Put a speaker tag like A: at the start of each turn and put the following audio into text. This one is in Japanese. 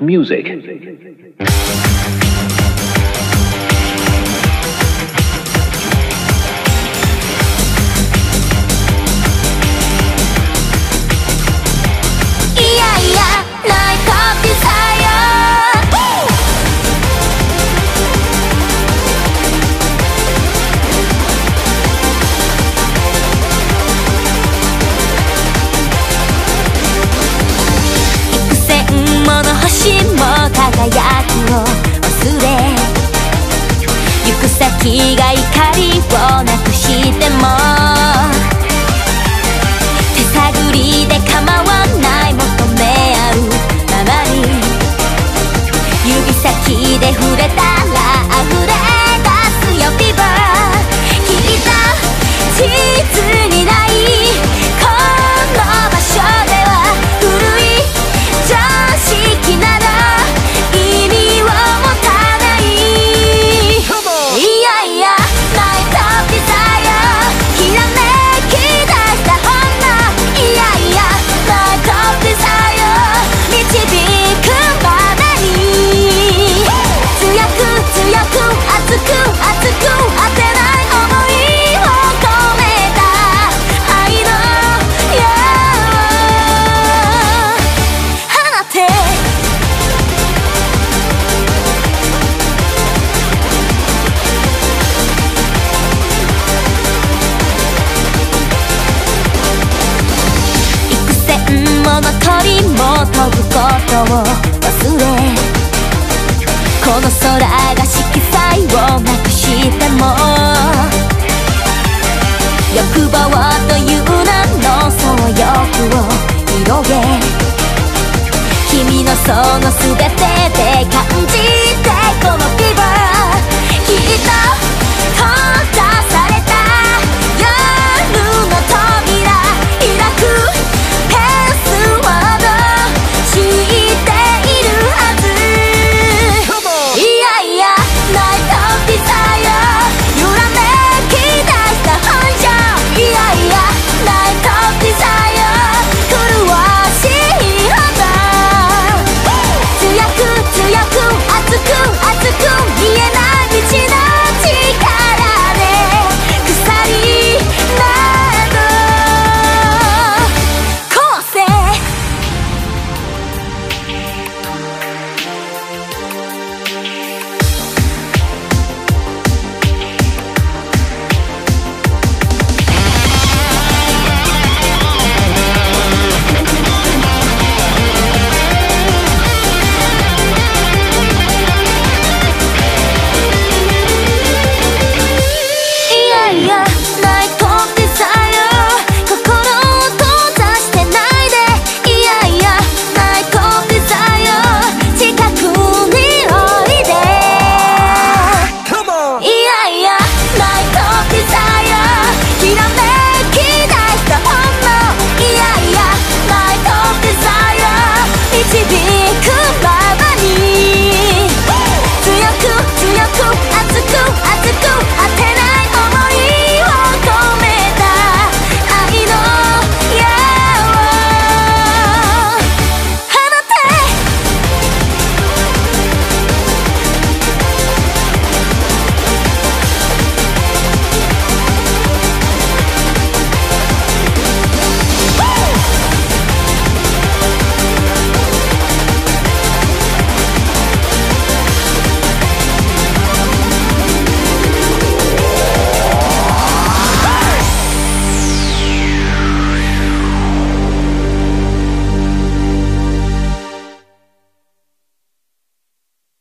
A: music.
B: music. いてもて幾千もの鳥も飛ぶことを忘れこの空が色彩をなくしても欲望という名のそう欲を広げ。君のその全てで感じて導く